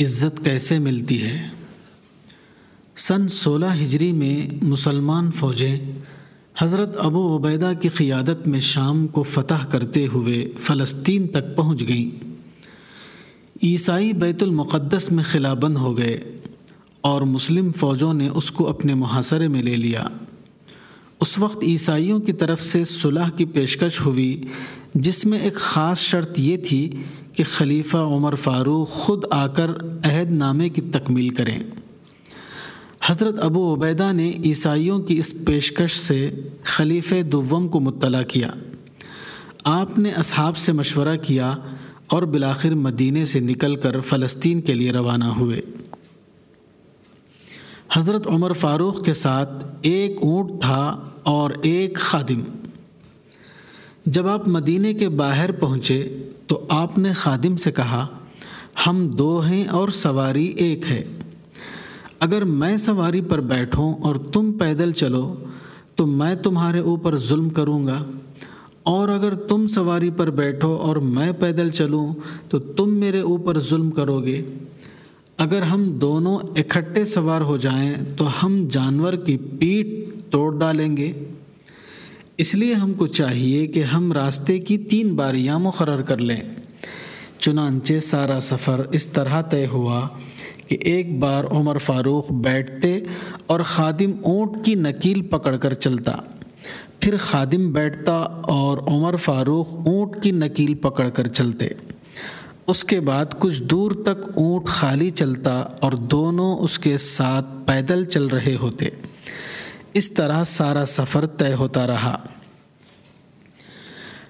عزت کیسے ملتی ہے؟ سن سولہ ہجری میں مسلمان فوجیں حضرت ابو عبیدہ کی قیادت میں شام کو فتح کرتے ہوئے فلسطین تک پہنچ گئیں۔ عیسائی بیت المقدس میں خلا بند ہو گئے اور مسلم فوجوں نے اس کو اپنے محاصرے میں لے لیا۔ اس وقت عیسائیوں کی طرف سے صلح کی پیشکش ہوئی، جس میں ایک خاص شرط یہ تھی کہ خلیفہ عمر فاروق خود آ کر عہد نامے کی تکمیل کریں۔ حضرت ابو عبیدہ نے عیسائیوں کی اس پیشکش سے خلیف دوم کو مطلع کیا۔ آپ نے اصحاب سے مشورہ کیا اور بلاخر مدینے سے نکل کر فلسطین کے لیے روانہ ہوئے۔ حضرت عمر فاروق کے ساتھ ایک اونٹ تھا اور ایک خادم۔ جب آپ مدینے کے باہر پہنچے تو آپ نے خادم سے کہا، ہم دو ہیں اور سواری ایک ہے۔ اگر میں سواری پر بیٹھوں اور تم پیدل چلو، تو میں تمہارے اوپر ظلم کروں گا۔ اور اگر تم سواری پر بیٹھو اور میں پیدل چلوں، تو تم میرے اوپر ظلم کرو گے۔ اگر ہم دونوں اکٹھے سوار ہو جائیں، تو ہم جانور کی پیٹ توڑ ڈالیں گے۔ اس لیے ہم کو چاہیے کہ ہم راستے کی تین باریاں مقرر کر لیں۔ چنانچہ سارا سفر اس طرح طے ہوا کہ ایک بار عمر فاروق بیٹھتے اور خادم اونٹ کی نکیل پکڑ کر چلتا۔ پھر خادم بیٹھتا اور عمر فاروق اونٹ کی نکیل پکڑ کر چلتے۔ اس کے بعد کچھ دور تک اونٹ خالی چلتا اور دونوں اس کے ساتھ پیدل چل رہے ہوتے۔ اس طرح سارا سفر طے ہوتا رہا۔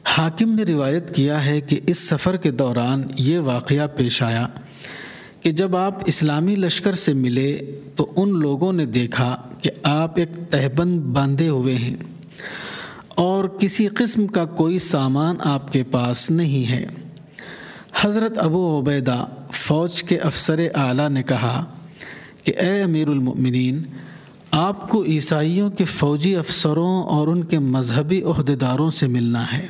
حاکم نے روایت کیا ہے کہ اس سفر کے دوران یہ واقعہ پیش آیا کہ جب آپ اسلامی لشکر سے ملے تو ان لوگوں نے دیکھا کہ آپ ایک تہبند باندھے ہوئے ہیں اور کسی قسم کا کوئی سامان آپ کے پاس نہیں ہے۔ حضرت ابو عبیدہ فوج کے افسر اعلیٰ نے کہا کہ اے امیر المؤمنین آپ کو عیسائیوں کے فوجی افسروں اور ان کے مذہبی عہدیداروں سے ملنا ہے۔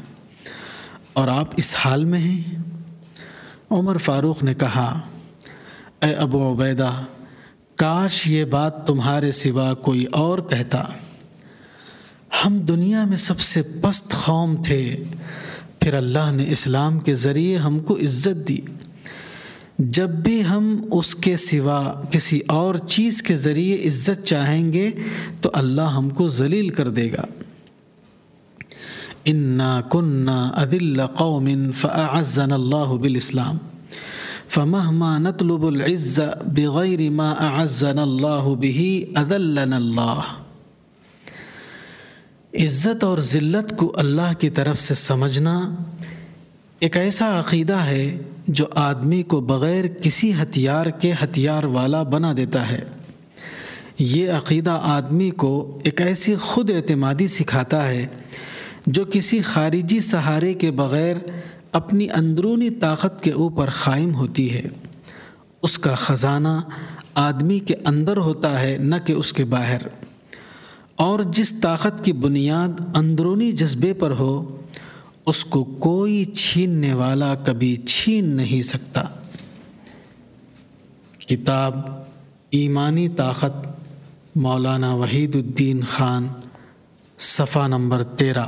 اور آپ اس حال میں ہیں؟ عمر فاروق نے کہا، اے ابو عبیدہ، کاش یہ بات تمہارے سوا کوئی اور کہتا۔ ہم دنیا میں سب سے پست قوم تھے، پھر اللہ نے اسلام کے ذریعے ہم کو عزت دی۔ جب بھی ہم اس کے سوا کسی اور چیز کے ذریعے عزت چاہیں گے تو اللہ ہم کو ذلیل کر دے گا۔ انا کنہ عدل قوم فعزن اللہ بالاسلام فمہما نطلب العز بغیر ما اعزن اللہ به اذلن اللہ عزت اور ذلت کو اللہ کی طرف سے سمجھنا ایک ایسا عقیدہ ہے جو آدمی کو بغیر کسی ہتھیار کے ہتھیار والا بنا دیتا ہے۔ یہ عقیدہ آدمی کو ایک ایسی خود اعتمادی سکھاتا ہے جو کسی خارجی سہارے کے بغیر اپنی اندرونی طاقت کے اوپر قائم ہوتی ہے۔ اس کا خزانہ آدمی کے اندر ہوتا ہے، نہ کہ اس کے باہر۔ اور جس طاقت کی بنیاد اندرونی جذبے پر ہو اس کو کوئی چھیننے والا کبھی چھین نہیں سکتا۔ کتاب ایمانی طاقت، مولانا وحید الدین خان، صفحہ نمبر تیرہ۔